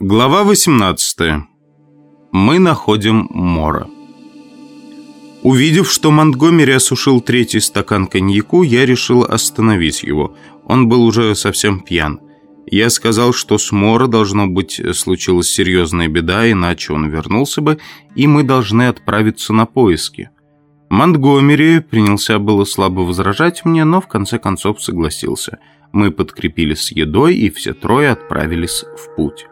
Глава 18. Мы находим Мора. Увидев, что Монтгомери осушил третий стакан коньяку, я решил остановить его. Он был уже совсем пьян. Я сказал, что с Мора, должно быть, случилась серьезная беда, иначе он вернулся бы, и мы должны отправиться на поиски. Монтгомери принялся было слабо возражать мне, но в конце концов согласился. Мы подкрепились с едой, и все трое отправились в путь.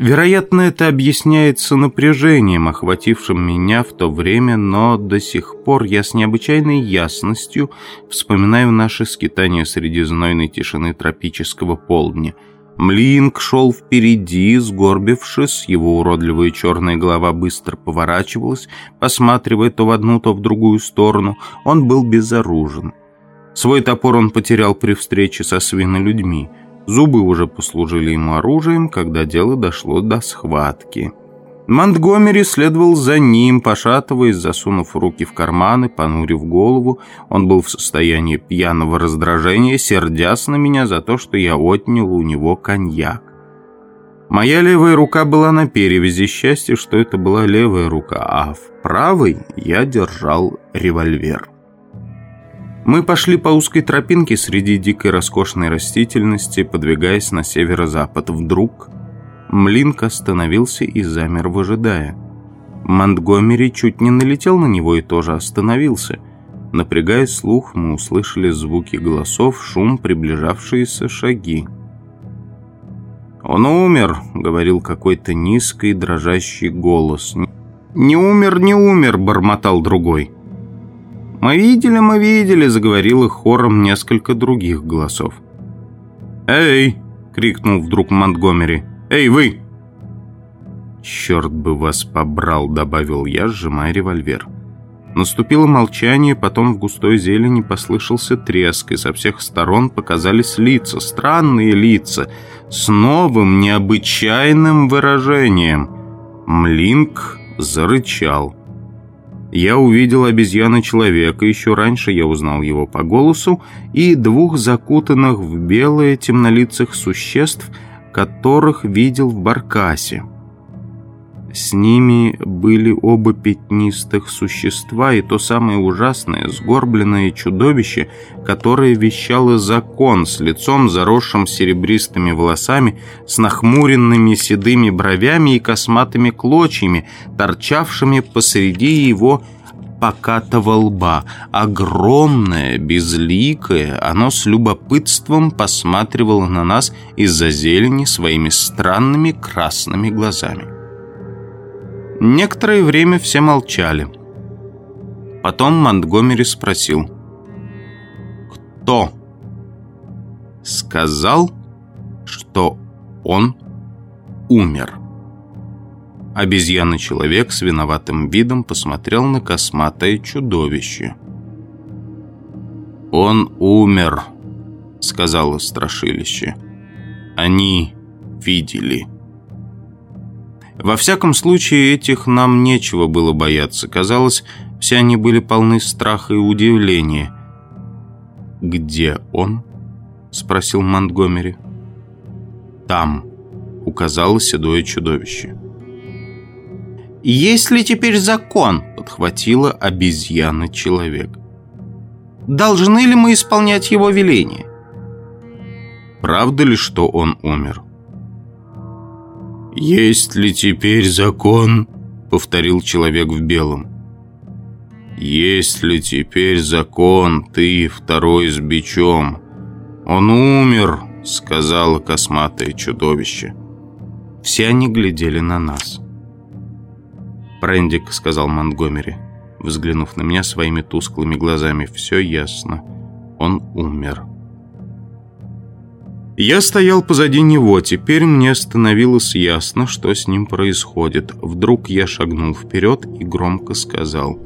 Вероятно, это объясняется напряжением, охватившим меня в то время, но до сих пор я с необычайной ясностью вспоминаю наши скитания среди знойной тишины тропического полдня. Млинк шел впереди, сгорбившись, его уродливая черная голова быстро поворачивалась, посматривая то в одну, то в другую сторону. Он был безоружен. Свой топор он потерял при встрече со свинолюдьми. людьми Зубы уже послужили ему оружием, когда дело дошло до схватки. Монтгомери следовал за ним, пошатываясь, засунув руки в карманы, понурив голову. Он был в состоянии пьяного раздражения, сердясь на меня за то, что я отнял у него коньяк. Моя левая рука была на перевязи, счастье, что это была левая рука, а в правой я держал револьвер. Мы пошли по узкой тропинке среди дикой роскошной растительности, подвигаясь на северо-запад. Вдруг Млинк остановился и замер, выжидая. Монтгомери чуть не налетел на него и тоже остановился. Напрягая слух, мы услышали звуки голосов, шум, приближавшиеся шаги. «Он умер», — говорил какой-то низкий дрожащий голос. «Не умер, не умер», — бормотал другой. «Мы видели, мы видели», — заговорил их хором несколько других голосов. «Эй!» — крикнул вдруг Монтгомери. «Эй, вы!» «Черт бы вас побрал», — добавил я, сжимая револьвер. Наступило молчание, потом в густой зелени послышался треск, и со всех сторон показались лица, странные лица, с новым необычайным выражением. Млинк зарычал. Я увидел обезьяна-человека, еще раньше я узнал его по голосу, и двух закутанных в белое темнолицых существ, которых видел в Баркасе. С ними были оба пятнистых существа и то самое ужасное, сгорбленное чудовище, которое вещало закон с лицом, заросшим серебристыми волосами, с нахмуренными седыми бровями и косматыми клочьями, торчавшими посреди его покатого лба. Огромное, безликое, оно с любопытством посматривало на нас из-за зелени своими странными красными глазами. Некоторое время все молчали. Потом Монтгомери спросил. «Кто?» Сказал, что он умер. Обезьяна-человек с виноватым видом посмотрел на косматое чудовище. «Он умер», — сказала страшилище. «Они видели». Во всяком случае, этих нам нечего было бояться. Казалось, все они были полны страха и удивления. «Где он?» — спросил Монтгомери. «Там», — указало седое чудовище. «Есть ли теперь закон?» — подхватила обезьяна-человек. «Должны ли мы исполнять его веление?» «Правда ли, что он умер?» «Есть ли теперь закон?» — повторил человек в белом. «Есть ли теперь закон, ты второй с бичом?» «Он умер», — сказала косматое чудовище. Все они глядели на нас. «Прендик», — сказал Монтгомери, взглянув на меня своими тусклыми глазами, — «все ясно. Он умер». Я стоял позади него, теперь мне становилось ясно, что с ним происходит. Вдруг я шагнул вперед и громко сказал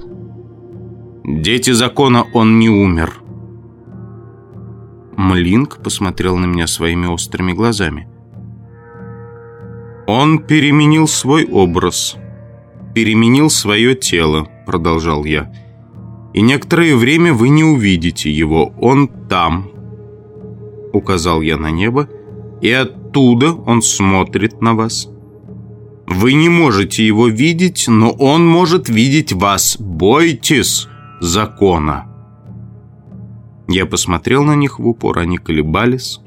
«Дети закона, он не умер!» Млинк посмотрел на меня своими острыми глазами. «Он переменил свой образ, переменил свое тело», — продолжал я. «И некоторое время вы не увидите его, он там, указал я на небо, И оттуда он смотрит на вас. Вы не можете его видеть, но он может видеть вас. Бойтесь закона. Я посмотрел на них в упор, они колебались.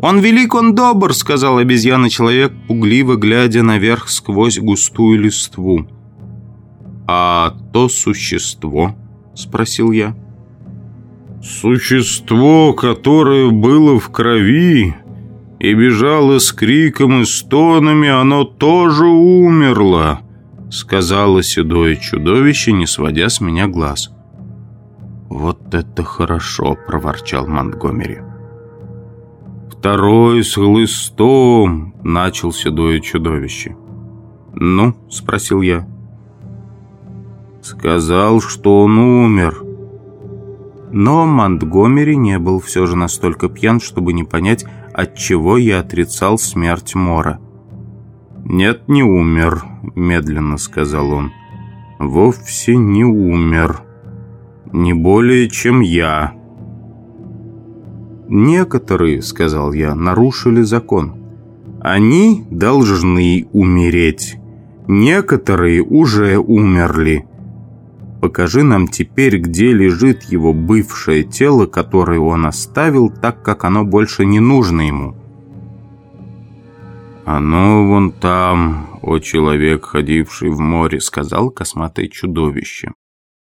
«Он велик, он добр», — сказал обезьяна-человек, пугливо глядя наверх сквозь густую листву. «А то существо?» — спросил я. «Существо, которое было в крови и бежало с криком и стонами, оно тоже умерло», — сказала седое чудовище, не сводя с меня глаз. «Вот это хорошо!» — проворчал Монтгомери. «Второй с хлыстом!» — начал седое чудовище. «Ну?» — спросил я. «Сказал, что он умер». Но Монтгомери не был все же настолько пьян, чтобы не понять, от чего я отрицал смерть Мора. «Нет, не умер», — медленно сказал он. «Вовсе не умер. Не более, чем я». «Некоторые, — сказал я, — нарушили закон. Они должны умереть. Некоторые уже умерли. Покажи нам теперь, где лежит его бывшее тело, которое он оставил, так как оно больше не нужно ему». «Оно вон там, о человек, ходивший в море», — сказал косматое чудовище.